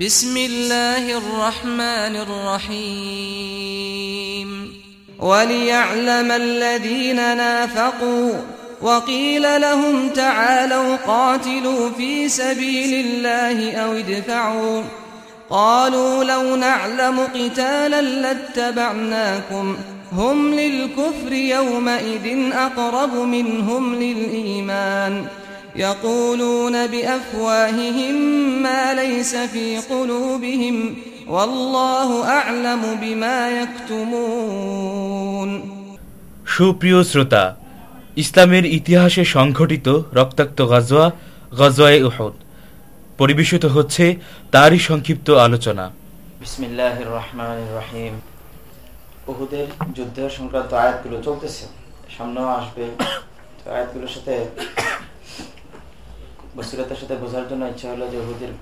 بسم الله الرحمن الرحيم. وليعلم الذين نافقوا وقيل لهم تعالوا قاتلوا في سبيل الله أو ادفعوا. قالوا لو نعلم قتالا لاتبعناكم. هم للكفر يومئذ أقرب منهم للإيمان. يقولون بأفواههم ما ليس في قلوبهم والله أعلم بما يكتمون সুপ্রিয় শ্রোতা ইসলামের ইতিহাসে সংঘটিত রক্তাক্ত গজওয়া গজওয়ায়ে উহদ পরিবেশিত হচ্ছে তারই সংক্ষিপ্ত আলোচনা বিসমিল্লাহ রহমান রহিম উহুদের যুদ্ধের সংক্রান্ত আয়াতগুলো চলতেছে সামনেও আসবে তো আয়াতগুলোর সাথে বসিরতার সাথে বোঝার জন্য ইচ্ছা হলো যে উহুদের,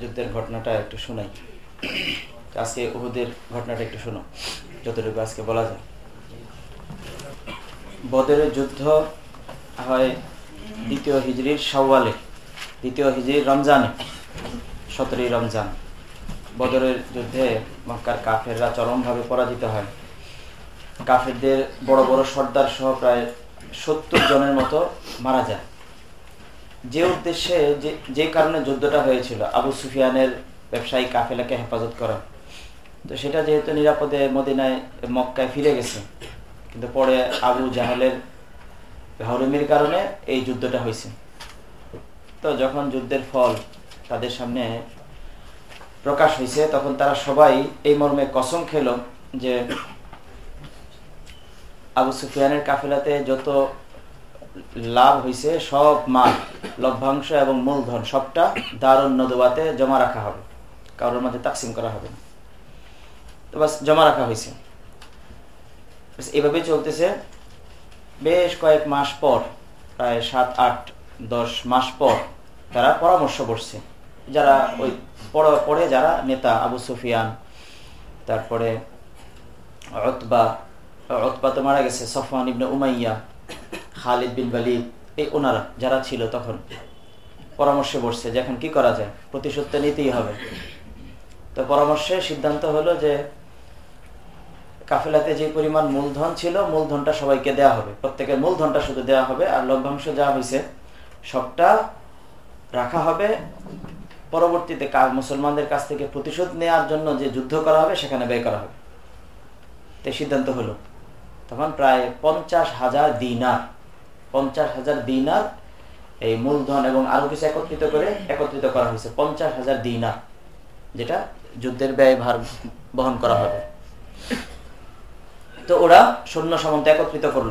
যুদ্ধের ঘটনাটা একটু শোনাই। আজকে উহুদের ঘটনাটা একটু শোনো, যতটুকু আজকে বলা যায়। বদরের যুদ্ধ হয় দ্বিতীয় হিজড়ির সাওয়ালে দ্বিতীয় হিজড়ির রমজানে, সতেরোই রমজান। বদরের যুদ্ধে মক্কার কাফেররা চরমভাবে পরাজিত হয়। কাফেরদের বড় বড় সর্দার সহ প্রায় সত্তর জনের মতো মারা যায়। যে উদ্দেশ্যে, যে কারণে যুদ্ধটা হয়েছিল, আবু সুফিয়ানের ব্যবসায়ী কাফেলাকে হেফাজত করা। তো সেটা যেহেতু নিরাপদে মদিনায়, মক্কায় ফিরে গেছে, কিন্তু পরে আবু জাহেলের হরমির কারণে এই যুদ্ধটা হয়েছে। তো যখন যুদ্ধের ফল তাদের সামনে প্রকাশ হয়েছে, তখন তারা সবাই এই মর্মে কসম খেল যে আবু সুফিয়ানের কাফেলাতে যত লাভ হয়েছে সব মাল, লভ্যাংশ এবং মূলধন, সবটা দারুণ নদুয়াতে জমা রাখা হবে। কারোর মধ্যে তাকসিম করা হবে তো বাস জমা রাখা হয়েছে এভাবে চলতেছে। বেশ কয়েক মাস পর, প্রায় সাত, আট, দশ মাস পর তারা পরামর্শ করছে। যারা ওই পরে যারা নেতা আবু সুফিয়ান, তারপরে অতবা অতবা তো মারা গেছে সফান ইবনে উমাইয়া খালিদ বিন বালিদ এই ওনারা যারা ছিল তখন পরামর্শে বসছে যে এখন কি করা যায়? প্রতিশোধ নিতেই হবে। তো পরামর্শে সিদ্ধান্ত হলো যে কাফেলাতে যে পরিমাণ মূলধন ছিল, মূলধনটা সবাইকে দেয়া হবে। প্রত্যেকের মূলধনটা শুধু দেওয়া হবে, আর লভ্যাংশ যা হয়েছে সবটা রাখা হবে। পরবর্তীতে মুসলমানদের কাছ থেকে প্রতিশোধ নেওয়ার জন্য যে যুদ্ধ করা হবে, সেখানে ব্যয় করা হবে। তো সিদ্ধান্ত হলো। তখন প্রায় পঞ্চাশ হাজার দিনার পঞ্চাশ হাজার দিনার এই মূলধন এবং আরও কিছু একত্রিত করে একত্রিত করা হয়েছে, পঞ্চাশ হাজার দিনার, যেটা যুদ্ধের ব্যয় ভার বহন করা হবে। তো ওরা সৈন্য সামন্ত একত্রিত করল।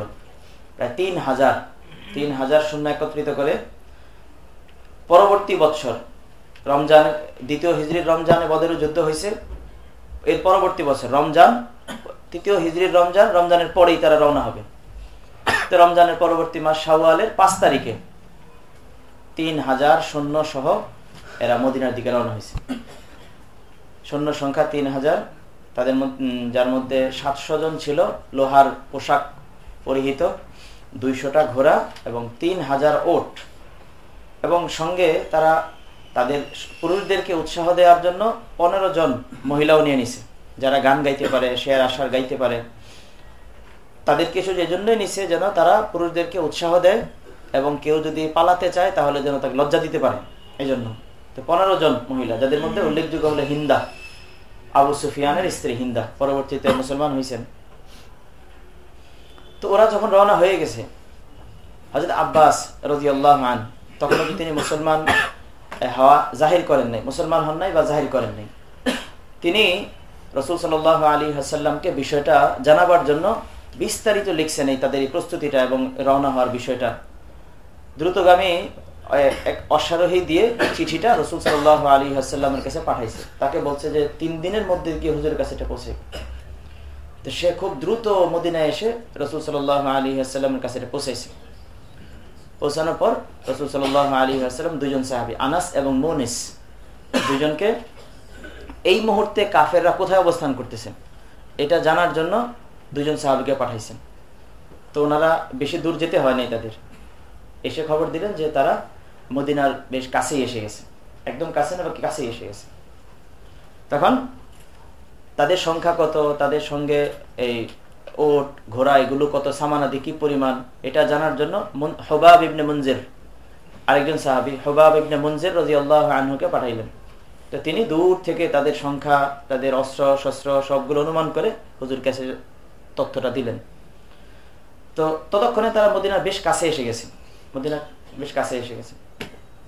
প্রায় তিন হাজার তিন হাজার সৈন্য একত্রিত করে পরবর্তী বৎসর রমজান, দ্বিতীয় হিজড়ির রমজানে বদের যুদ্ধ হয়েছে। এর পরবর্তী বছর রমজান, তৃতীয় হিজড়ির রমজান, রমজানের পরেই তারা রওনা হবে। রমজানের পরবর্তী মাস শাওয়ালের পাঁচ তারিখে। তিন হাজার সৈন্য সহ এরা মদিনার দিকে রওনা হয়েছে। সৈন্য সংখ্যা তিন হাজার। তাদের যার মধ্যে সাতশো জন ছিল লোহার পোশাক পরিহিত, দুইশোটা ঘোড়া এবং তিন হাজার ওট। এবং সঙ্গে তারা তাদের পুরুষদেরকে উৎসাহ দেওয়ার জন্য পনেরো জন মহিলাও নিয়ে নিছে, যারা গান গাইতে পারে, শেয়ার আশার গাইতে পারে। তাদেরকে শুধু এজন্যই নিছে যেন তারা পুরুষদেরকে উৎসাহ দেয় এবং কেউ যদি পালাতে চায় তাহলে যেন তাকে লজ্জা দিতে পারে। এই জন্য তো পনেরো জন মহিলা, যাদের মধ্যে উল্লেখযোগ্য হলো হিন্দা। আবু সুফিয়ানের স্ত্রী হিন্দা, পরবর্তীতে মুসলমান হয়েছেন তো ওরা যখন রওনা হয়ে গেছে হজরত আব্বাস রাজি আল্লাহ তখন তিনি মুসলমান হওয়া জাহির করেন নাই? মুসলমান হন নাই বা জাহির করেন নাই? তিনি রসুল সাল আলী হাসাল্লামকে বিষয়টা জানাবার জন্য বিস্তারিত লিখছেন এই তাদের এই প্রস্তুতিটা এবং রওনা হওয়ার বিষয়টা। দ্রুতগামী এক অশ্বারোহী দিয়ে চিঠিটা রসুল সাল আলী হাসাল্লামের কাছে পাঠাইছে। তাকে বলছে যে, তিন দিনের মধ্যে গিয়ে হুজুরের কাছে এটা পৌঁছে? তো সে খুব দ্রুত মদিনায় এসে রসুল সাল আলী হাসাল্লামের কাছে এটা পৌঁছাইছে। পৌঁছানোর পর রসুল সাল আলী আসসালাম দুজন সাহাবি, আনাস এবং মোনিস দুজনকে এই মুহূর্তে কাফেররা কোথায় অবস্থান করতেছেন এটা জানার জন্য দুজন সাহাবিকে পাঠাইছেন। তো ওনারা বেশি দূর যেতে হয় নাই তাদের। এসে খবর দিলেন যে তারা মদিনার বেশ কাছেই এসে গেছে। একদম কাছে না কাছেই এসে গেছে। তখন তাদের সংখ্যা কত, তাদের সঙ্গে এই ওট, ঘোড়া, এগুলো কত সামানাদি কি পরিমাণ, এটা জানার জন্য হবাব ইবনে মঞ্জের আরেকজন সাহাবি, হবাব ইবনে মঞ্জের রাজি আল্লাহ আনহুকে পাঠাইলেন। তো তিনি দূর থেকে তাদের সংখ্যা, তাদের অস্ত্র, শস্ত্র সবগুলো অনুমান করে হুজুর কাছে তথ্যটা দিলেন। তো ততক্ষণে তারা মদিনার বেশ কাছে এসে গেছে। মদিনার বেশ কাছে এসে গেছে।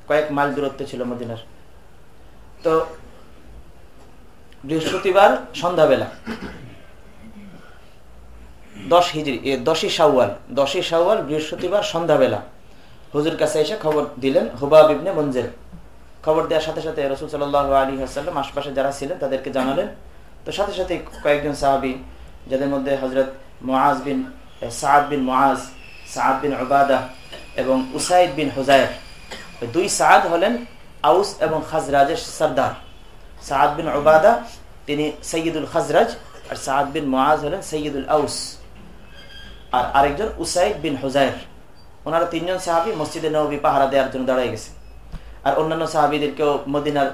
কয়েক মাইল দূরত্ব ছিল মদিনার। তো বৃহস্পতিবার সন্ধ্যাবেলা দশ হিজড়ি দশই সাউয়াল দশই সাউয়াল বৃহস্পতিবার সন্ধ্যাবেলা হুজুর কাছে এসে খবর দিলেন হুবা বিবনে মঞ্জের খবর দেওয়ার সাথে সাথে রসুল সাল আলী হাসাল্লাম আশপাশে যারা ছিলেন তাদেরকে জানালেন। তো সাথে সাথে কয়েকজন সাহাবি যাদের মধ্যে হজরত মোয়াজ বিন সাদ বিন মোয়াজ সাদ বিন ওবাদা এবং উসাইদ বিন হুজায়ের দুই সাদ হলেন আউস এবং খাজরাজের সর্দার। সাদ বিন ওবাদা তিনি সৈয়দুল খাজরাজ আর সাদ বিন মোয়াজ হলেন সৈয়দুল আউস। আর আরেকজন উসাইদ বিন হুজায়ের ওনারা তিনজন সাহাবি মসজিদে নবী পাহারা দেওয়ার জন্য দাঁড়াই গেছে। আর অন্যান্য সাহাবিদেরকেও মদিনার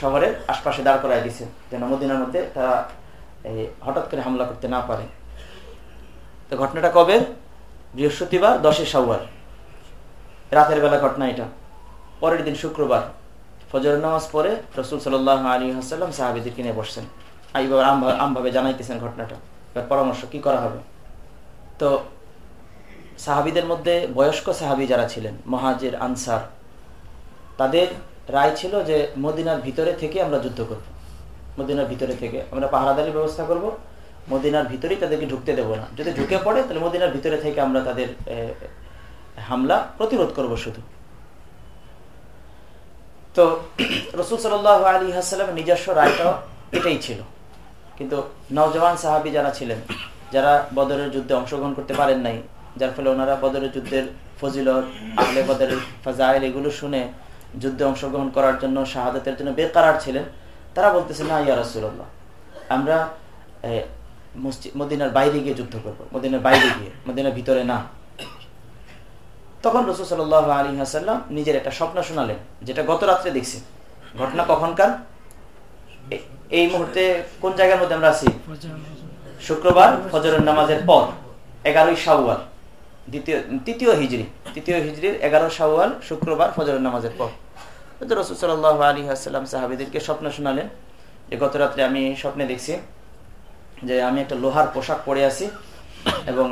শহরের আশপাশে দাঁড় করাই দিয়েছে। যেন মদিনার মধ্যে তারা হঠাৎ করে হামলা করতে না পারে। তো ঘটনাটা কবে? বৃহস্পতিবার, দশই সাউয়ার রাতের বেলা ঘটনা এটা। পরের দিন শুক্রবার। ফজর নামাজ পরে রসুল সাল আলী হাসাল্লাম সাহাবিদেরকে নিয়ে বসছেন। এইভাবে আমভাবে জানাইতেছেন ঘটনাটা। এবার পরামর্শ কি করা হবে? তো সাহাবিদের মধ্যে বয়স্ক সাহাবি যারা ছিলেন, মহাজের, আনসার, তাদের রায় ছিল যে মদিনার ভিতরে থেকে আমরা যুদ্ধ করব। মদিনার ভিতরে থেকে। আমরা পাহারাদারির ব্যবস্থা করব, মদিনার ভিতরেই তাদেরকে ঢুকতে দেব না। যদি ঢুকে পড়ে, তাহলে মদিনার ভিতরে থেকে আমরা তাদের হামলা প্রতিরোধ করব শুধু। তো, রসুল সাল আলী হাসালামের নিজস্ব রায়টা এটাই ছিল। কিন্তু নওজওয়ান সাহাবি যারা ছিলেন, যারা বদরের যুদ্ধে অংশগ্রহণ করতে পারেন নাই, যার ফলে ওনারা বদরের যুদ্ধের ফজিলত, আহলে বদরের ফাজাইল এগুলো শুনে যুদ্ধে অংশগ্রহণ করার জন্য, শাহাদাতের জন্য বেকারার ছিলেন। তারা বলতেছে, না, ইয়া রসুল্লাহ আমরা মদিনার বাইরে গিয়ে যুদ্ধ করব। মদিনার বাইরে গিয়ে, মদিনার ভিতরে না। তখন রসুল সাল আলী হাসাল্লাম নিজের একটা স্বপ্ন শোনালেন, যেটা গত রাত্রে দেখছি। ঘটনা কখনকার? এই মুহূর্তে কোন জায়গার মধ্যে আমরা আছি? শুক্রবার ফজরের নামাজের পর, এগারোই সাউয়াল দ্বিতীয়, তৃতীয় হিজড়ি তৃতীয় হিজড়ির এগারো সাউয়াল শুক্রবার ফজরের নামাজের পর। রসুল সাল আলী আসসালাম সাহাবিদেরকে স্বপ্ন শোনালেন। যে গত রাত্রে আমি স্বপ্নে দেখছি যে আমি একটা লোহার পোশাক পরে আছি এবং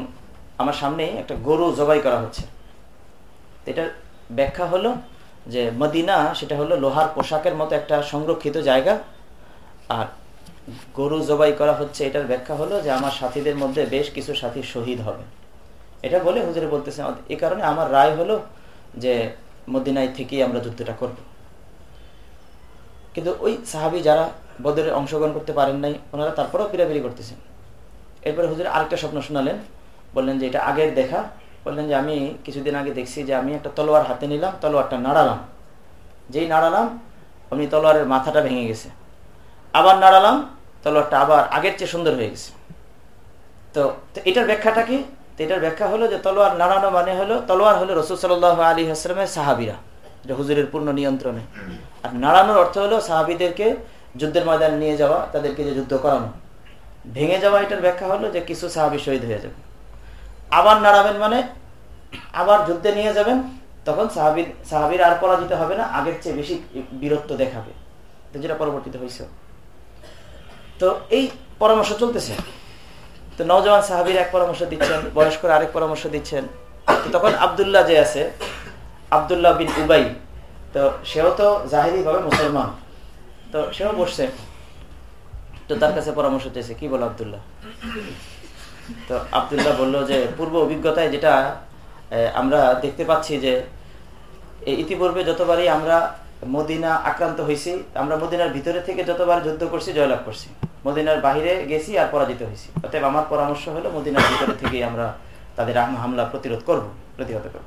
আমার সামনে একটা গরু জবাই করা হচ্ছে। এটার ব্যাখ্যা হলো যে মদিনা সেটা হলো লোহার পোশাকের মতো একটা সংরক্ষিত জায়গা। আর গরু জবাই করা হচ্ছে, এটার ব্যাখ্যা হলো যে আমার সাথীদের মধ্যে বেশ কিছু সাথী শহীদ হবে। এটা বলে হুজুরে বলতেছে এই কারণে আমার রায় হলো যে মদিনায় থেকেই আমরা যুদ্ধটা করব। কিন্তু ওই সাহাবি যারা বদরে অংশগ্রহণ করতে পারেন নাই, ওনারা তারপরেও পিরাপিরি করতেছেন। এরপরে হুজুর আরেকটা স্বপ্ন শোনালেন, বললেন যে এটা আগের দেখা। বললেন যে আমি কিছুদিন আগে দেখছি যে আমি একটা তলোয়ার হাতে নিলাম, তলোয়ারটা নাড়ালাম। যেই নাড়ালাম আমি তলোয়ারের মাথাটা ভেঙে গেছে। আবার নাড়ালাম, তলোয়ারটা আবার আগের চেয়ে সুন্দর হয়ে গেছে। তো এটার ব্যাখ্যাটা কি? এটার ব্যাখ্যা হলো যে তলোয়ার নাড়ানো মানে হলো, তলোয়ার হলো রসুল সাল আলী হাসলামের সাহাবিরা এটা হুজুরের পূর্ণ নিয়ন্ত্রণে। আর নাড়ানোর অর্থ হলো সাহাবিদেরকে যুদ্ধের ময়দানে নিয়ে যাওয়া, তাদেরকে যে যুদ্ধ করানো। ভেঙে যাওয়া এটার ব্যাখ্যা হলো যে কিছু সাহাবি শহীদ হয়ে যাবে। আবার নাড়াবেন মানে আবার যুদ্ধে নিয়ে যাবেন, তখন সাহাবির সাহাবির আর পরাজিত হবে না, আগের চেয়ে বেশি বীরত্ব দেখাবে। তো যেটা পরবর্তীতে হয়েছে তো এই পরামর্শ চলতেছে। তো নওজওয়ান সাহাবির এক পরামর্শ দিচ্ছেন, বয়স্কর আরেক পরামর্শ দিচ্ছেন। তখন আবদুল্লাহ যে আছে, আবদুল্লাহ বিন উবাই তো সেও তো জাহিরি ভাবে মুসলমান। তো সেও বসছে। তো তার কাছে পরামর্শ চেয়েছে কি বলো আবদুল্লাহ? তো আবদুল্লাহ বলল যে, পূর্ব অভিজ্ঞতায় যেটা আমরা দেখতে পাচ্ছি যে ইতিপূর্বে যতবারই আমরা মদিনা আক্রান্ত হয়েছি আমরা মদিনার ভিতরে থেকে যতবার যুদ্ধ করছি, জয়লাভ করছি। মদিনার বাহিরে গেছি আর পরাজিত হয়েছি অতএব আমার পরামর্শ হলো, মদিনার ভিতরে থেকে আমরা তাদের হামলা প্রতিরোধ করব, প্রতিহত করব।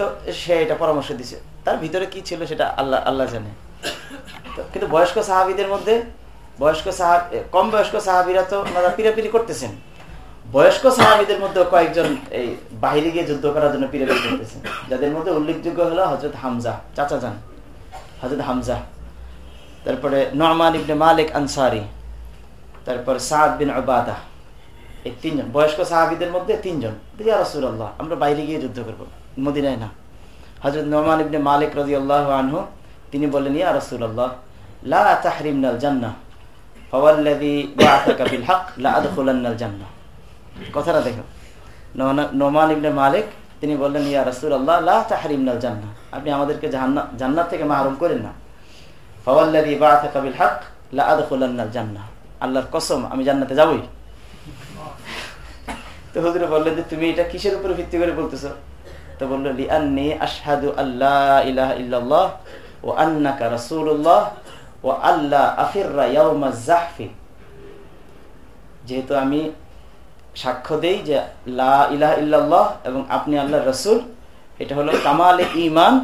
তো সে এটা পরামর্শ দিছে। তার ভিতরে কি ছিল সেটা আল্লাহ আল্লাহ জানে। কিন্তু বয়স্ক সাহাবিদের মধ্যে, বয়স্ক সাহাব কম বয়স্ক সাহাবিরা তো ওনারা পিরাপিরি করতেছেন। বয়স্ক সাহাবিদের মধ্যে কয়েকজন এই বাহিরে গিয়ে যুদ্ধ করার জন্য পিরাপিরি করতেছেন। যাদের মধ্যে উল্লেখযোগ্য হলো হজরত হামজা, চাচা যান হজরত হামজা। তারপরে নরমান ইবনে মালিক আনসারি, তারপর সাদ বিন আবাদা এই তিনজন, বয়স্ক সাহাবিদের মধ্যে তিনজন। ইয়া রসুল্লাহ আমরা বাইরে গিয়ে যুদ্ধ করব। মদিনায় না। হজরত নরমান ইবনে মালিক রাজি আল্লাহ আনহু, তিনি বললেন, ইয়া রসুল্লাহ লা বিল হক, লা আদখুলান্নাল কথাটা দেখো। নোমান ইবনে মালিক, তিনি বললেন, ইয়া রাসূলুল্লাহ, লা তাহরিমনাল জান্নাহ আপনি আমাদেরকে জান্নাত থেকে মাহরুম করেন না। হক, লা আদখুলান্নাল আল্লাহর কসম, আমি জান্নাতে যাবই। তো হুজুরে বললেন যে, তুমি এটা কিসের উপরে ভিত্তি করে বলতেছো? তো বলল, লিআন্নি আশহাদু আল্লাহ ইলাহা ইল্লাল্লাহ ও আন্নাকা রাসূলুল্লাহ ও আল্লাহ আফিররা ইয়াউমা জাহফি যেহেতু আমি সাক্ষ্য দেই যে লা ইলাহা ইল্লাল্লাহ এবং আপনি আল্লাহর রসুল, এটা হলো কামালে ইমান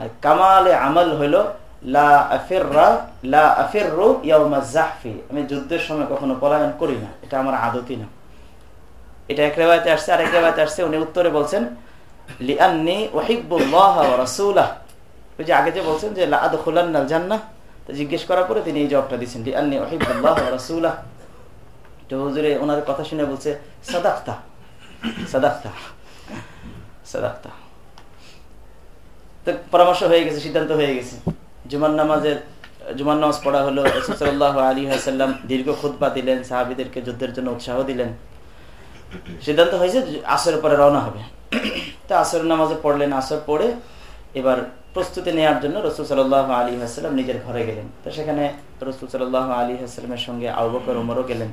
আর কামালে আমল হলো লা আফিররা, লা আফিররু ইয়াউমা জাহফি আমি যুদ্ধের সময় কখনো পলায়ন করি না, এটা আমার আদতই না। এটা এক রেবায়তে আসছে, আরেক রেবায়তে আসছে, উনি উত্তরে বলছেন আগে যে বলছেন যে জিজ্ঞেস করার পরে তিনি এই জবাবটা দিয়েছেন লিআন্নি ওহিব্বুল্লাহ ওয়া রাসূলাহ। তো হুজুরে ওনার কথা শুনে বলছে, সাদাক্তা সাদাক্তা সাদাক্তা। তো পরামর্শ হয়ে গেছে, সিদ্ধান্ত হয়ে গেছে। জুমার নামাজের জুমার নামাজ পড়া হলো রসুল্লাহ আলী হাসাল্লাম দীর্ঘ খুদ্া দিলেন, সাহাবিদেরকে যুদ্ধের জন্য উৎসাহ দিলেন। সিদ্ধান্ত হয়েছে আসরের পরে রওনা হবে। তো আসর নামাজে পড়লেন, আসর পড়ে এবার প্রস্তুতি নেওয়ার জন্য রসুল সাল্লাহ আলী হাসাল্লাম নিজের ঘরে গেলেন। তো সেখানে রসুল সাল্লাহ আলী হাসাল্লামের সঙ্গে আবকর উমরও গেলেন।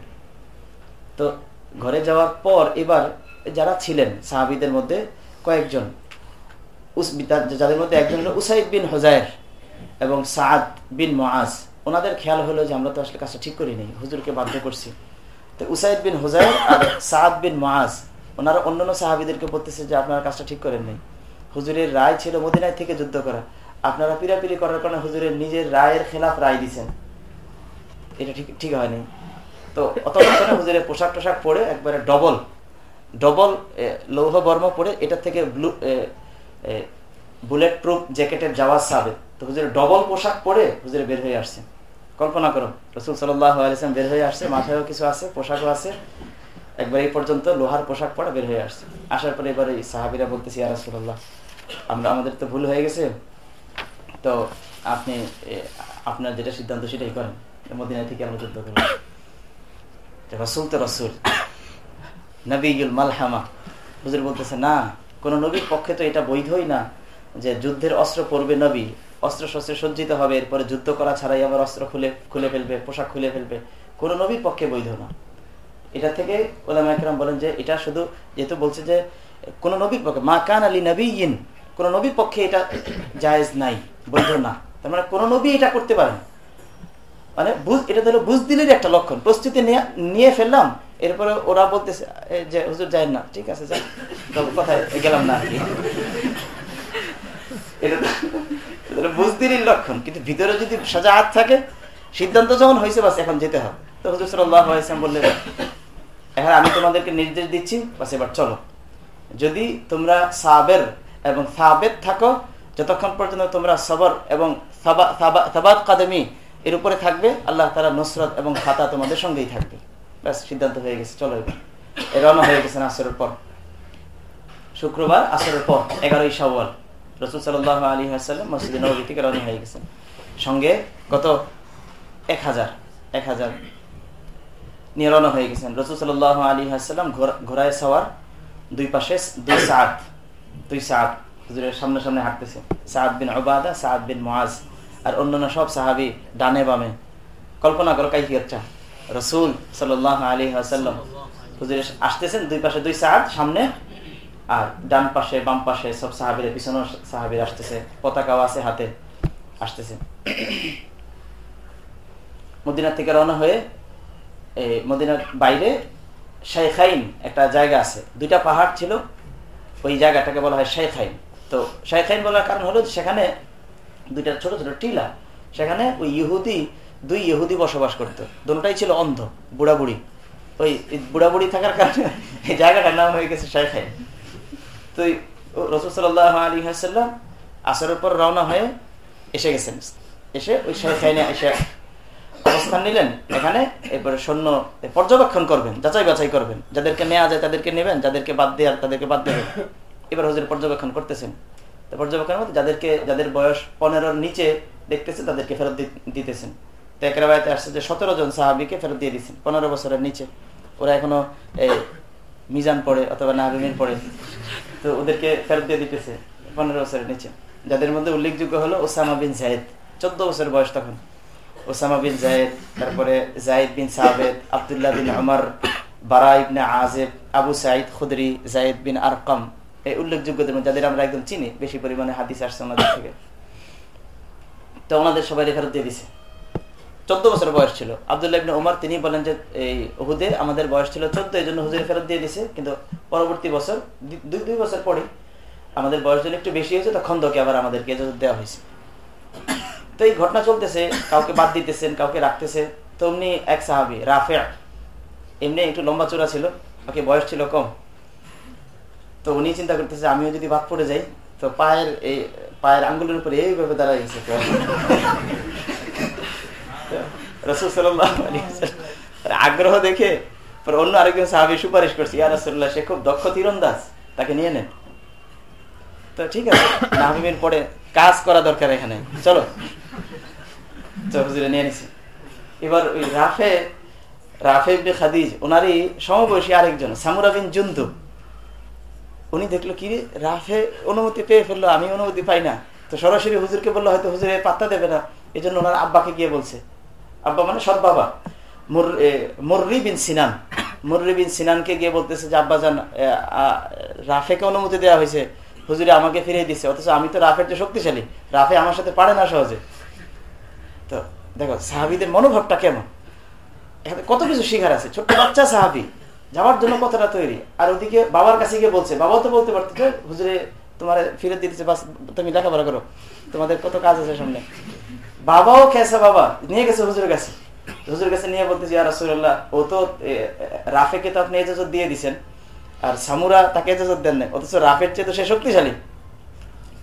তো ঘরে যাওয়ার পর এবার যারা ছিলেন, সাহাবিদের মধ্যে কয়েকজন যাদের মধ্যে একজন হলো উসাইদ বিন হোজায়ের এবং সাদ বিন মোয়াজ ওনাদের খেয়াল হলো যে আমরা তো আসলে কাজটা ঠিক করিনি, হুজুরকে বাধ্য করছি। তো উসাইদ বিন হোজায়ের আর সাদ বিন মোয়াজ ওনারা অন্যান্য সাহাবিদেরকে বলতেছে যে আপনারা কাজটা ঠিক করেন নেই। হুজুরের রায় ছিল মদিনায় থেকে যুদ্ধ করা। আপনারা পিরাপিরি করার কারণে হুজুরের নিজের রায়ের খেলাফ রায় দিচ্ছেন এটা ঠিক ঠিক হয়নি। তো অতক্ষণে হুজুরের পোশাক টোশাক পরে একবারে ডবল ডবল লৌহ বর্ম পরে এটা থেকে ব্লু বুলেট প্রুফ জ্যাকেটের যাওয়ার সাবেক তো হুজুরের ডবল পোশাক পরে হুজুরে বের হয়ে আসছে। কল্পনা করো, রসুল সাল্লাহ আলিয়াম বের হয়ে আসছে, মাথায়ও কিছু আছে, পোশাকও আছে। একবার এই পর্যন্ত লোহার পোশাক পরে বের হয়ে আসছে। আসার পরে এবার এই সাহাবিরা বলতেছি আরাসুল্লাহ আমরা, আমাদের তো ভুল হয়ে গেছে। তো আপনি আপনার যেটা সিদ্ধান্ত সেটাই করেন। মদিনা থেকে আমরা যুদ্ধ করব। রসুল তো রসুল। নবীল মালহামা। হুজুর বলতেছে, না, কোন নবীর পক্ষে তো এটা বৈধই না যে যুদ্ধের অস্ত্র পড়বে নবী। অস্ত্র শস্ত্রে সজ্জিত হবে, এরপরে যুদ্ধ করা ছাড়াই আবার অস্ত্র খুলে খুলে ফেলবে, পোশাক খুলে ফেলবে। কোন নবীর পক্ষে বৈধ না। এটা থেকে ওলামা বলেন যে এটা শুধু যেহেতু বলছে যে কোন নবীর পক্ষে, মা কান আলী নবী কোন নবীর পক্ষে এটা জায়েজ নাই, বৈধ না। তার মানে কোন নবী এটা করতে পারেন। মানে বুঝ, এটা হলো বুঝ দিলের একটা লক্ষণ। প্রস্তুতি নিয়ে ফেললাম, এরপরে ওরা বলতেছে যে হুজুর যায় না। ঠিক আছে যাই কথায় গেলাম না এটা বুঝদির লক্ষণ। কিন্তু ভিতরে যদি সাজা হাত থাকে, সিদ্ধান্ত যখন হয়েছে বাস এখন যেতে হবে। তো হুজুর সাল্লাম বললেন এখন আমি তোমাদেরকে নির্দেশ দিচ্ছি, বাস এবার চলো। যদি তোমরা সাবের এবং সাবেদ থাকো, যতক্ষণ পর্যন্ত তোমরা সবর এবং সাবাদ কাদেমি এর উপরে থাকবে, আল্লাহ তালা নসরত এবং খাতা তোমাদের সঙ্গেই থাকবে। ব্যাস সিদ্ধান্ত হয়ে গেছে, চলো এবার। রওনা হয়ে গেছেন আসরের পর? শুক্রবার আসরের পর, এগারোই সাওয়াল রসুল সাল্লাহ আলী হাসাল্লাম মসজিদ নবী থেকে রওনা হয়ে গেছেন। সঙ্গে কত এক হাজার এক হাজার নিয়ে রওনা হয়ে গেছেন। রসুল সাল্লাহ আলী হাসাল্লাম ঘোড়ায় সওয়ার, দুই পাশে দুই সাত দুই সাত হুজুরের সামনে সামনে হাঁটতেছে। সাদ বিন ওবাদা সাদ বিন মোয়াজ আর অন্যান্য সব সাহাবি ডানে বামে। কল্পনা করো কাই কাইফিয়তটা রসুল সাল্লাহ আলী আসাল্লাম হুজুর আসতেছেন দুই পাশে দুই সাহাদ সামনে আর ডান পাশে বাম পাশে সব সাহাবির পিছনে সাহাবির আসতেছে। পতাকাও আছে হাতে, আসতেছে। মদিনা থেকে রওনা হয়ে মদিনার বাইরে শেখাইন একটা জায়গা আছে। দুইটা পাহাড় ছিল, ওই জায়গাটাকে বলা হয় শেখাইন তো শেখাইন বলার কারণ হলো সেখানে দুইটা ছোট ছোট টিলা, সেখানে ওই ইহুদি, দুই ইহুদি বসবাস করত। দুটাই ছিল অন্ধ বুড়া বুড়ি ওই বুড়া বুড়ি থাকার কারণে এই জায়গাটার নাম হয়ে গেছে শেখাইন তো রসুল সাল্লাহ আলী হাসাল্লাম আসরের পর রওনা হয়ে এসে গেছেন। এসে ওই শাইখাইনে এসে অবস্থান নিলেন এখানে, এরপরে সৈন্য পর্যবেক্ষণ করবেন, যাচাই বাছাই করবেন। যাদেরকে নেওয়া যায় তাদেরকে নেবেন, যাদেরকে বাদ দেওয়ার তাদেরকে বাদ দেবেন। এবার হুজুর পর্যবেক্ষণ করতেছেন। পর্যবেক্ষণ মধ্যে যাদেরকে, যাদের বয়স পনেরোর নিচে দেখতেছে, তাদেরকে ফেরত দিতেছেন। তো একরা বাড়িতে আসছে যে সতেরো জন সাহাবিকে ফেরত দিয়ে দিচ্ছেন পনেরো বছরের নিচে। ওরা এখনও এই মিজান পড়ে অথবা নাহবিমিন পড়ে। তো ওদেরকে ফেরত দিয়ে দিতেছে পনেরো বছরের নিচে। যাদের মধ্যে উল্লেখযোগ্য হলো ওসামা বিন জাহেদ চোদ্দ বছর বয়স তখন। ওসামা বিন জায়েদ, তারপরে জায়েদ বিন সাহেদ আবদুল্লাহ বিন আমার বারা ইবনে আজেব আবু সাইদ খুদরি, জায়েদ বিন আরকাম, এই উল্লেখযোগ্যদের যাদের আমরা একদম চিনি, বেশি পরিমাণে হাদিস আসছে ওনাদের থেকে। তো ওনাদের সবাই ফেরত দিয়ে দিছে। চোদ্দ বছর বয়স ছিল। আবদুল্লাহ ইবনে উমর, তিনি বলেন যে, এই হুদে আমাদের বয়স ছিল চোদ্দ এই জন্য হুজুরে ফেরত দিয়ে দিছে, কিন্তু পরবর্তী বছর, দুই দুই বছর পরে আমাদের বয়স যদি একটু বেশি হয়েছে তখন খন্দকে আবার আমাদেরকে দেওয়া হয়েছে। তো এই ঘটনা চলতেছে, কাউকে বাদ দিতেছেন, কাউকে রাখতেছে তো এমনি এক সাহাবি, রাফে, এমনি একটু লম্বা চূড়া ছিল ওকে বয়স ছিল কম। তো উনি চিন্তা করতেছে, আমিও যদি বাদ পড়ে যাই, তো পায়ের এই, পায়ের আঙ্গুলের উপরে এইভাবে দাঁড়াই গেছে আগ্রহ দেখে অন্য আরেকজন সাহাবি সুপারিশ করছে, ইয়া রসুল্লাহ সে খুব দক্ষ তীরন্দাজ, তাকে নিয়ে নেন। তো ঠিক আছে পরে কাজ করা দরকার এখানে। চলো। হুজুরে নিয়ে এবার ওই রাফে রাফে খাদিজ, ওনারই সমবয়সী আরেকজন, সামুরা বিন জুন্দু উনি দেখল, কি রাফে অনুমতি পেয়ে ফেলল, আমি অনুমতি পাই না। তো সরাসরি হুজুরকে বলল, হয়তো পাত্তা দেবে না। এই জন্য ওনার আব্বাকে গিয়ে বলছে। আব্বা মানে সৎ বাবা। মুররি বিন সিনান। মুররি বিন সিনানকে গিয়ে বলতেছে যে, আব্বা যান রাফেকে অনুমতি দেওয়া হয়েছে। হুজুরে আমাকে ফিরিয়ে দিছে অথচ আমি তো রাফের যে শক্তিশালী। রাফে আমার সাথে পারে না সহজে। তো দেখো, সাহাবিদের মনোভাবটা কেমন? এখানে কত কিছু শিখার আছে। ছোট্ট বাচ্চা সাহাবি, যাওয়ার জন্য কতটা তৈরি। আর ওদিকে বাবার কাছে গিয়ে বলছে, বাবাও তো বলতে পারতো হুজুরে, তোমার ফিরে দিতেছে বাস, তুমি লেখাপড়া করো। তোমাদের কত কাজ আছে সামনে। বাবাও খেয়েছে বাবা, নিয়ে গেছে হুজুরের কাছে। হুজুরের কাছে নিয়ে বলতেছি আর রসুল্লাহ ও তো রাফেকে তো আপনি এজাজত দিয়ে দিচ্ছেন আর সামুরা তাকে এজাজত দেন না অথচ রাফের চেয়ে তো সে শক্তিশালী।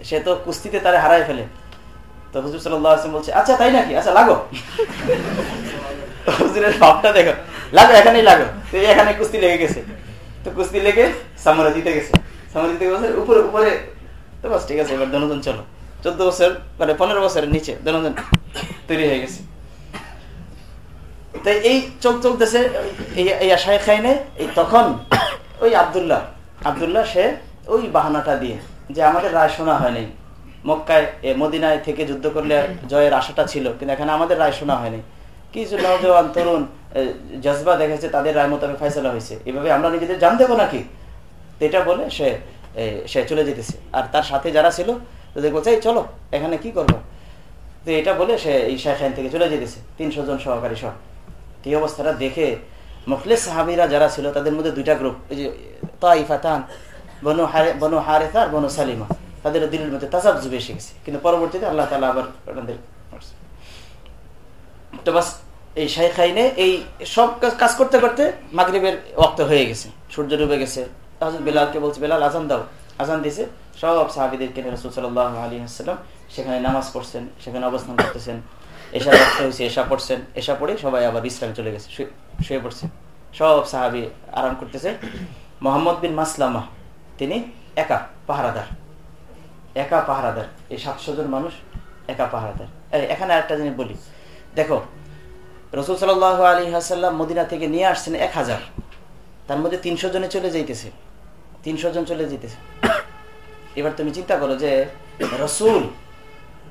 সে তো কুস্তিতে তারা হারাই ফেলে। তো হুজুর সাল্লাম বলছে আচ্ছা তাই নাকি? আচ্ছা লাগো। হুজুরের ভাবটা দেখো, লাগো, এখানেই লাগো। তো এখানে কুস্তি লেগে গেছে। তো কুস্তি লেগে সামুরা জিতে গেছে। সামুরা জিতে গেছে, উপরে উপরে। তো বাস, ঠিক আছে, এবার চলো। চোদ্দ বছর মানে পনেরো বছরের নিচে দনজন তৈরি হয়ে গেছে। তাই এই চোখ চলতেছে এই আশায় খাইনে, এই তখন ওই আবদুল্লাহ আবদুল্লাহ সে ওই বাহানাটা দিয়ে, যে আমাদের রায় শোনা হয়নি। মক্কায় মদিনায় থেকে যুদ্ধ করলে জয়ের আশাটা ছিল, কিন্তু এখানে আমাদের রায় শোনা হয়নি। কিছু নজওয়ান তরুণ জজবা দেখেছে, তাদের রায় মোতাবেক ফয়সলা হয়েছে। এভাবে আমরা নিজেদের জান দেবো নাকি? এটা বলে সে সে চলে যেতেছে। আর তার সাথে যারা ছিল, তাদের বলছে চলো, এখানে কি করব? তো এটা বলে সে এই শাখান থেকে চলে যেতেছে, তিনশো জন সহকারী সহ। এই অবস্থাটা দেখে মুখলেস সাহাবিরা যারা ছিল, তাদের মধ্যে দুইটা গ্রুপ এই যে তাইফাতান, বনু হারে, বনু হারেথা আর বনু সালিমা। তাদের দিলের মধ্যে তাজাবজুব এসে গেছে। কিন্তু পরবর্তীতে আল্লাহ তালা আবার ওনাদের তো বাস, এই শাইখাইনে এই সব কাজ করতে করতে মাগরীবের ওক্ত হয়ে গেছে। সূর্য ডুবে গেছে। তাহলে বেলালকে বলছে, বেলাল আজান দাও। আজান দিছে সব সাহাবিদেরকে রসুল সাল্লাহ আলী আসসালাম সেখানে নামাজ পড়ছেন, সেখানে অবস্থান করতেছেন। এসা রক্ত হয়েছে এসা পড়ছেন। এসা পড়ে সবাই আবার ইসলামে চলে গেছে শুয়ে পড়ছে। সব সাহাবি আরাম করতেছে। মোহাম্মদ বিন মাসলামা, তিনি একা, পাহারাদার। একা পাহারাদার। এই সাতশো জন মানুষ একা পাহারাদার। এখানে আরেকটা জিনিস বলি। দেখো, রসুল সাল আলী হাসাল্লাম মদিনা থেকে নিয়ে আসছেন এক হাজার। তার মধ্যে তিনশো জনে চলে যাইতেছে। তিনশো জন চলে যেতেছে এবার তুমি চিন্তা করো যে, রসুল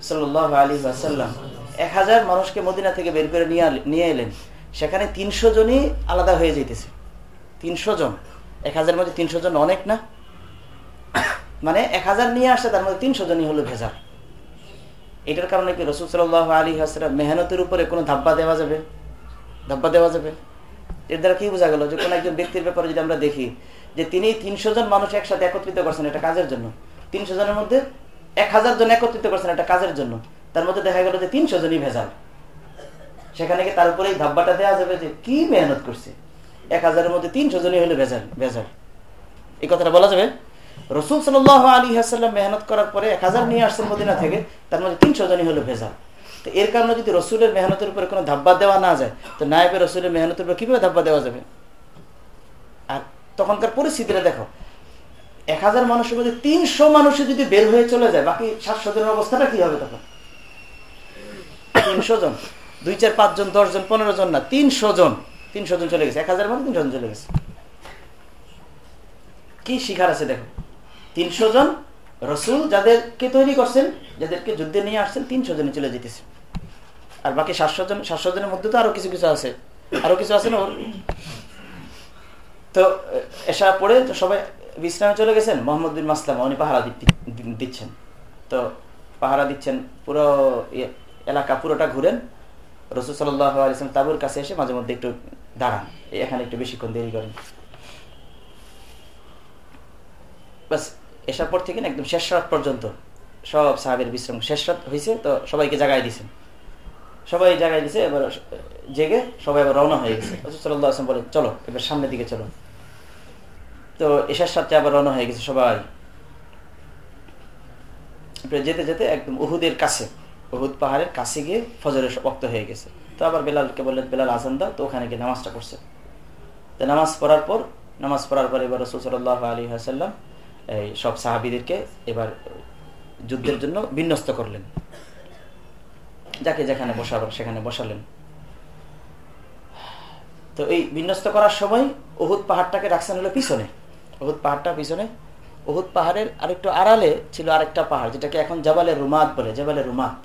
সাল্লাহ আলী আসাল্লাম এক হাজার মানুষকে মদিনা থেকে বের করে নিয়ে নিয়ে এলেন। সেখানে তিনশো জনই আলাদা হয়ে যেতেছে তিনশো জন। এক হাজার মধ্যে তিনশো জন অনেক না? মানে এক হাজার নিয়ে আসছে, তার মধ্যে তিনশো জনই হলো ভেজাল। এটার কারণে কি রসুল সাল আলী হাসরাম মেহনতের উপরে কোনো ধাব্বা দেওয়া যাবে? ধাব্বা দেওয়া যাবে? এর দ্বারা কি বোঝা গেল যে কোনো একজন ব্যক্তির ব্যাপারে যদি আমরা দেখি যে তিনি তিনশো জন মানুষ একসাথে একত্রিত করছেন এটা কাজের জন্য। তিনশো জনের মধ্যে এক হাজার জন একত্রিত করছেন একটা কাজের জন্য। তার মধ্যে দেখা গেল যে তিনশো জনই ভেজাল। সেখানে কি তার উপরে ধাব্বাটা দেওয়া যাবে যে কি মেহনত করছে? এক হাজারের মধ্যে তিনশো জনই হলে ভেজাল ভেজাল। এই কথাটা বলা যাবে? রসুল সাল আলী হাসাল্লাম মেহনত করার পরে এক হাজার নিয়ে আসছেন মদিনা থেকে, তার মধ্যে তিনশো জনই হলো ভেজাল। তো এর কারণে যদি রসুলের মেহনতের উপরে কোনো ধাব্বা দেওয়া না যায়, তো নায়বের রসুলের মেহনতের উপরে কীভাবে ধাব্বা দেওয়া যাবে? আর তখনকার পরিস্থিতিটা দেখো, এক হাজার মানুষের মধ্যে তিনশো মানুষের যদি বের হয়ে চলে যায়, বাকি সাতশো জনের অবস্থাটা কি হবে তখন? তিনশো জন। দুই, চার, পাঁচ জন, দশ জন, পনেরো জন না, তিনশো জন। তিনশো জন চলে গেছে। এক হাজার মানুষ তিনশো জন চলে গেছে। কি শিখার আছে দেখো? তিনশো জন রসুল যাদেরকে তৈরি করছেন, যাদেরকে যুদ্ধে নিয়ে আসছেন, তিনশো জনে চলে যেতেছে। আর বাকি সাতশো জন, সাতশো জনের মধ্যে তো আরও কিছু কিছু আছে। আরও কিছু আছে না? তো এসা পড়ে তো সবাই বিশ্রামে চলে গেছেন? মোহাম্মদ বিন মাসলামা, উনি পাহারা দিচ্ছেন। তো পাহারা দিচ্ছেন, পুরো এলাকা পুরোটা ঘুরেন। রসুল সাল্লাম তাবুর কাছে এসে মাঝে মধ্যে একটু দাঁড়ান। এখানে একটু বেশিক্ষণ দেরি করেন। এসার পর থেকে একদম শেষ রাত পর্যন্ত সব সাহাবের বিশ্রাম। শেষ রাত হয়েছে তো সবাইকে জাগাই দিছেন সবাই জাগাই দিছে, এবার জেগে সবাই এবার রওনা হয়ে গেছে। আসলাম বলে, চলো, এবার সামনের দিকে চলো। তো এসার সাথে আবার রওনা হয়ে গেছে সবাই। যেতে যেতে একদম উহুদের কাছে, উহুদ পাহাড়ের কাছে গিয়ে ফজরের বক্ত হয়ে গেছে। তো আবার বেলালকে বললেন, বেলাল আজান দাও। তো ওখানে গিয়ে নামাজটা করছে তো নামাজ পড়ার পর, নামাজ পড়ার পর এবার রসুল সাল্লাহ আলী হাসাল্লাম এই সব সাহাবিদেরকে এবার যুদ্ধের জন্য বিন্যস্ত করলেন। যাকে যেখানে বসাবার সেখানে বসালেন। তো এই বিন্যস্ত করার সময় ওহুদ পাহাড়টাকে রাখছেন হলো পিছনে। ওহুদ পাহাড়টা পিছনে। ওহুদ পাহাড়ের আরেকটু আড়ালে ছিল আরেকটা পাহাড়, যেটাকে এখন জাবালে রুমাত বলে, জাবালে রুমাত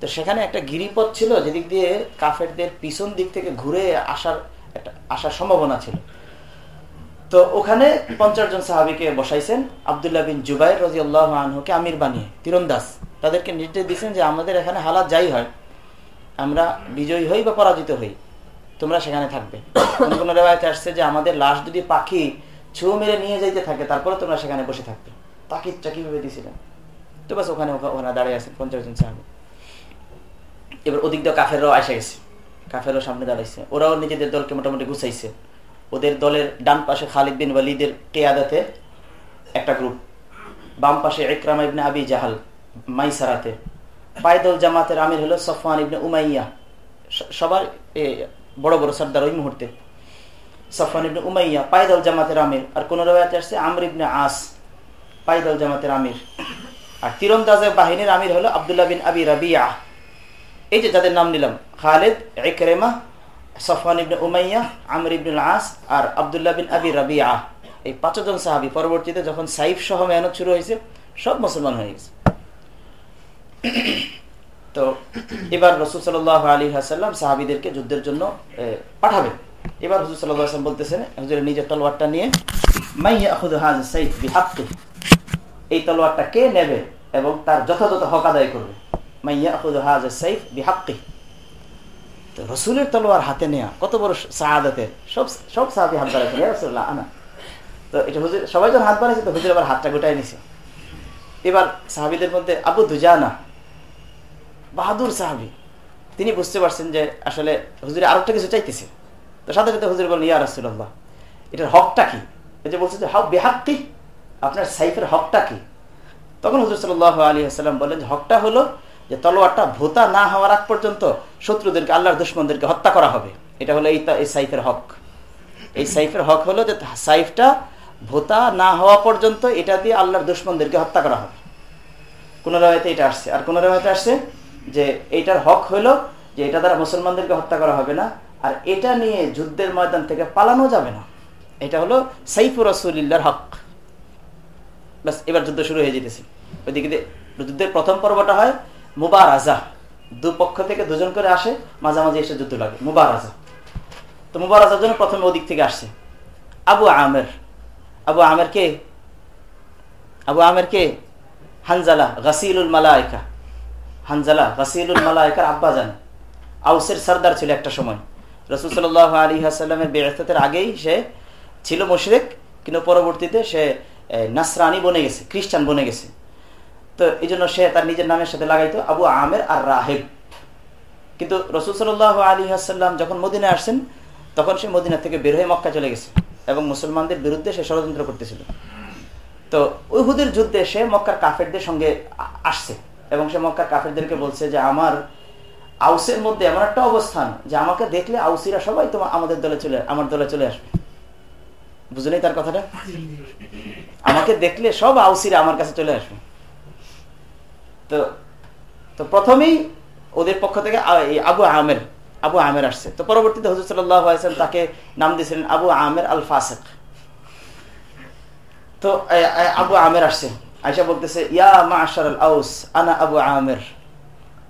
তো সেখানে একটা গিরিপথ ছিল, যেদিক দিয়ে কাফেরদের পিছন দিক থেকে ঘুরে আসার একটা, আসার সম্ভাবনা ছিল। তো ওখানে পঞ্চাশ জন সাহাবিকে বসাইছেন। আবদুল্লাহ বিন জুবাই রাজি আল্লাহ আনহুকে আমির বানিয়ে তীরন্দাস তাদেরকে নির্দেশ দিচ্ছেন যে আমাদের এখানে হালাত যাই হয়, আমরা বিজয়ী হই বা পরাজিত হই, তোমরা সেখানে থাকবে। কোন রেবায়তে আসছে যে আমাদের লাশ যদি পাখি ছু মেরে নিয়ে যাইতে থাকে, তারপরে তোমরা সেখানে বসে থাকবে। তাকিদটা কীভাবে দিয়েছিলেন তো বাস ওখানে ওখানে দাঁড়িয়ে আছেন পঞ্চাশ জন সাহাবি। এবার ওদিক দিয়ে কাফেররাও আসে গেছে। কাফেরও সামনে দাঁড়াইছে। ওরাও নিজেদের দলকে মোটামুটি গুছাইছে। ওদের দলের ডান পাশে খালিদ বিন ওয়ালিদের কেয়াদাতে একটা গ্রুপ বাম পাশে একরামা ইবনে আবি জাহাল, মাইসারাতে। পায়দল জামাতের আমির হলো সফওয়ান ইবনে উমাইয়া। সবার বড় বড় সর্দার ওই মুহূর্তে। সফওয়ান ইবনে উমাইয়া, পায়দল জামাতের আমির। আর কোন রেবায়াতে আসছে আমর ইবনে আস, পায়দল জামাতের আমির। আর তীরন্দাজের বাহিনীর আমির হলো আবদুল্লাহ বিন আবি রাবিয়া। এই যে যাদের নাম নিলাম, Khalid Ikrima Safwan ibn Umayya, Amr ibnul As আর আবদুল্লাহ বিন আবি রাবিয়া। এই পাঁচজন সাহাবি পরবর্তীতে যখন সাইফ সহ মেহনত শুরু হয়েছে, সব মুসলমান হয়ে গেছে। তো এবার রসুল সাল আলী হাসাল্লাম সাহাবিদেরকে যুদ্ধের জন্য পাঠাবেন। এবার হুজুর সাল্লাম বলতেছেন, হুজুরের নিজের তলোয়ারটা নিয়ে মাইয়া খুদ হাজ সাইফ বিহাক্কি এই তলোয়ারটা কে নেবে এবং তার যথাযথ হক আদায় করবে? মাইয়া আহুদ হাজ সাইফ বিহাক্কি তো রসুলের তলোয়ার হাতে নেয়া, কত বড় সাহাদাতের সব সব সাহাবি হাত বাড়াইছে রসুল্লাহ আনা। তো এটা হুজুর, সবাই যখন হাত বাড়াইছে, তো হুজুর আবার হাতটা গোটাই নিছে। এবার সাহাবিদের মধ্যে আবু দুজানা, বাহাদুর সাহাবি, তিনি বুঝতে পারছেন যে আসলে হুজুরে আরও একটা কিছু চাইতেছে। তো সাথে সাথে হুজুর বলেন ইয়া রসুল্লাহ এটার হকটা কি? যে বলছে যে হক বেহাক্তি আপনার সাইফের হকটা কি? তখন হুজুর সাল্লাহ আলী আসসালাম বলেন যে, হকটা হলো যে তলোয়ারটা ভোতা না হওয়ার আগ পর্যন্ত শত্রুদেরকে, আল্লাহর দুশ্মনদেরকে হত্যা করা হবে। এটা হলো এই এই সাইফের হক। এই সাইফের হক হলো যে সাইফটা ভোতা না হওয়া পর্যন্ত এটা দিয়ে আল্লাহর দুশ্মনদেরকে হত্যা করা হবে। কোন রেওয়ায়তে এটা আসছে। আর কোন রেওয়ায়তে আসছে যে এইটার হক হলো যে এটা দ্বারা মুসলমানদেরকে হত্যা করা হবে না, আর এটা নিয়ে যুদ্ধের ময়দান থেকে পালানো যাবে না। এটা হলো সাইফুর রসুলিল্লার হক। ব্যাস, এবার যুদ্ধ শুরু হয়ে যেতেছে। ওইদিকে যুদ্ধের প্রথম পর্বটা হয় মুবার আজা দুপক্ষ থেকে দুজন করে আসে, মাঝামাঝি এসে যুদ্ধ লাগে। মুবার আজা তো মুবার আজার জন্য প্রথমে ওদিক থেকে আসছে। আবু আমের। আবু আমের কে? আবু আমের কে? হানজালা গাসিলুল মালায়কা। হানজালা গাসিলুল মালায়কার আব্বা জান আউসের সর্দার ছিল একটা সময়। রসুল সাল আলী হাসাল্লামের বেড়াতের আগেই সে ছিল মুশরেক, কিন্তু পরবর্তীতে সে নাসরানি বনে গেছে, খ্রিস্টান বনে গেছে। তো এই জন্য সে তার নিজের নামের সাথে লাগাইতো, আবু আমের আর রাহেব। কিন্তু রসুল সাল আলী আসাল্লাম যখন মদিনে আসছেন, তখন সে মদিনা থেকে বের হয়ে মক্কা চলে গেছে এবং মুসলমানদের বিরুদ্ধে সে ষড়যন্ত্র করতেছিল। তো উহুদের যুদ্ধে সে মক্কার কাফেরদের সঙ্গে আসছে এবং সে মক্কার কাফেরদেরকে বলছে যে, আমার আউসের মধ্যে এমন একটা অবস্থান যে আমাকে দেখলে আউসিরা সবাই তোমার আমাদের দলে চলে, আমার দলে চলে আসবে। বুঝলেই তার কথাটা? আমাকে দেখলে সব আউসিরা আমার কাছে চলে আসবে। তো তো প্রথমেই ওদের পক্ষ থেকে আবু আমের আবু আমের আসছে। তো পরবর্তীতে হজর সাল্লাম তাকে নাম দিয়েছিলেন আবু আমের আল ফাসেক তো আবু আমের আসছে। আয়সা বলতেছে, ইয়া মা আশার আল আউস আনা আবু আমের।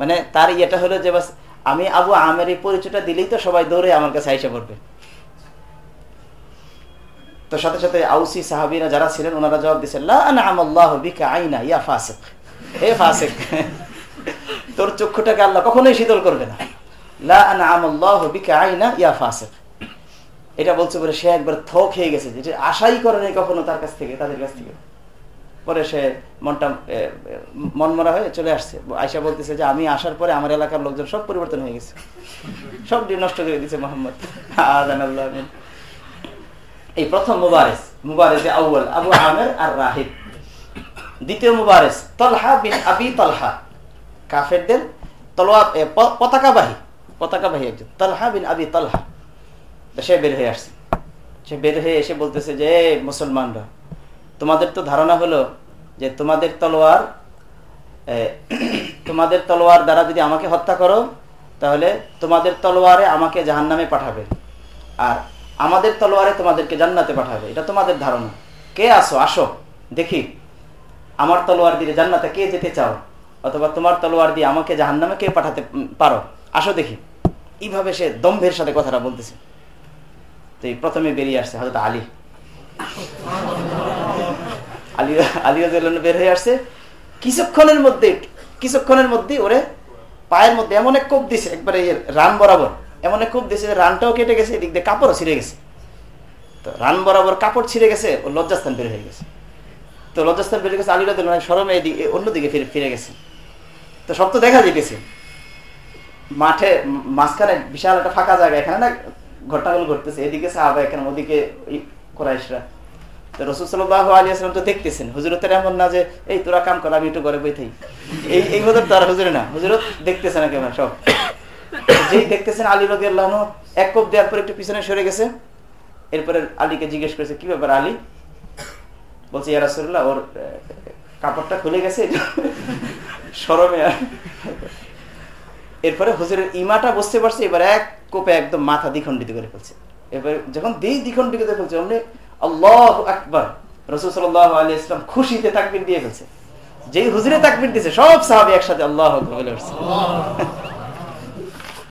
মানে তার ইয়েটা হলো যে বাস, আমি আবু আমের এই পরিচয়টা দিলেই তো সবাই দৌড়ে আমার কাছে আইসা পড়বে তো সাথে সাথে আউসি সাহাবিরা যারা ছিলেন, ওনারা জবাব দিচ্ছেন আইনা, ইয়া ফাসেক। হে ফাসেক, তোর চক্ষুটাকে আল্লাহ কখনোই শীতল করবে না। লা আইনা, ইয়া ফাসেক। এটা বলছে বলে সে একবার থক হয়ে গেছে যেটা আশাই করে নাই কখনো তার কাছ থেকে, তাদের কাছ থেকে। পরে সে মনটা মনমরা হয়ে চলে আসছে। আয়সা বলতেছে যে, আমি আসার পরে আমার এলাকার লোকজন সব পরিবর্তন হয়ে গেছে। সব নষ্ট করে দিচ্ছে মোহাম্মদ। এই প্রথম মুবারেস মুবারেস আউ্ল আবু আমের আর রাহিদ দ্বিতীয় মুবারেস, তলহা বিন আবি তলহা। কাফেরদের তলোয়া পতাকাবাহী পতাকাবাহী একজন, তলহা বিন আবি তলহা। সে বের হয়ে আসছে। সে বের হয়ে এসে বলতেছে যে মুসলমানরা, তোমাদের তো ধারণা হলো যে তোমাদের তলোয়ার তোমাদের তলোয়ার দ্বারা যদি আমাকে হত্যা করো, তাহলে তোমাদের তলোয়ারে আমাকে জাহান নামে পাঠাবে। আর আমাদের তলোয়ারে তোমাদেরকে জান্নাতে পাঠাবে। এটা তোমাদের ধারণা। কে আসো আসো, দেখি। আমার তলোয়ার দিয়ে জান্নাতে কে যেতে চাও? অথবা তোমার তলোয়ার দিয়ে আমাকে জাহান নামে কে পাঠাতে পারো? আসো দেখি। এইভাবে সে দম্ভের সাথে কথাটা বলতেছে। তো এই প্রথমে বেরিয়ে আসছে হয়তো আলী। আলী আলী বের হয়ে আসছে। কিছুক্ষণের মধ্যে কিছুক্ষণের মধ্যে ওরে পায়ের মধ্যে এমন এক কোপ দিছে, একবারে রান বরাবর। এমন এক কোপ দিছে রানটাও কেটে গেছে, এদিক দিয়ে কাপড়ও ছিঁড়ে গেছে। তো রান বরাবর কাপড় ছিঁড়ে গেছে, ও লজ্জাস্থান বের হয়ে গেছে। তো লজ্জাস্থান বের গেছে আলী রাদিল সরমে এদিকে অন্যদিকে ফিরে ফিরে গেছে। তো সব তো দেখা যেতেছে মাঠে মাঝখানে বিশাল একটা ফাঁকা জায়গা, এখানে না ঘটনাগুলো ঘটতেছে, এদিকে সাহাবা এখানে, ওদিকে কোরাইশরা। তো রসুল সাল্লাহ আলী আসলাম তো দেখতেছেন, হুজুরতের এমন না যে, এই তোরা কাম কর, আমি একটু ঘরে বই থাই এই এই হুজুর তো আর হুজুরে না হুজুরত দেখতেছে না কেমন সব। যেই দেখতেছেন আলী রবি আল্লাহ এক কোপ দেওয়ার পর একটু পিছনে সরে গেছে। এরপরে আলীকে জিজ্ঞেস করেছে, কি ব্যাপার আলী? বলছে ইয়ারাসুল্লাহ ওর কাপড়টা খুলে গেছে সরমে এরপরে হুজুরের ইমাটা বুঝতে পারছে, এবার এক কোপে একদম মাথা দ্বিখণ্ডিত করে ফেলছে। এবার যখন দিই দ্বিখণ্ডিত করে ফেলছে, অমনি আল্লাহ আকবর, রসুল সাল্লাহ আলী ইসলাম খুশিতে তাকবির দিয়ে ফেলছে। যেই হুজুরে তাকবির দিয়েছে, সব সাহাবি একসাথে আল্লাহ উঠছে।